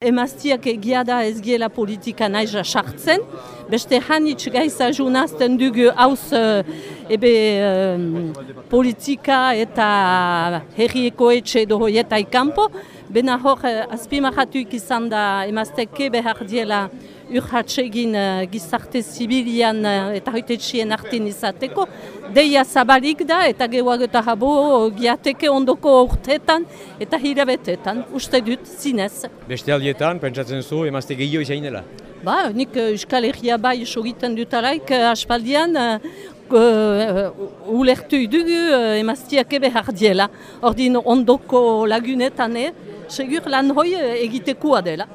Emaztiak egia da ez giela politika naiza sartzen, beste hanitz gaiza junazten dugu hauz ebe politika eta herrieko etxe edo hoieta ikampo, bena hor azpimahatuik izan da emazteke behar diela urhatsegin gizarte zibilian eta hoitetxien artin izateko, deia zabalik da eta gehuago eta habo giateke ondoko urtetan eta hirabetetan, uste dut zinez. Beste aldietan, pentsatzen zu, emazte gehiago izain dela? Ba, nik Euskal Herria bai sogiten dutaraik aspaldian uh, ulertu dugu uh, emaztiak ebe hardiela. Ordin ondoko lagunetan, segur lan hoi egitekoa dela.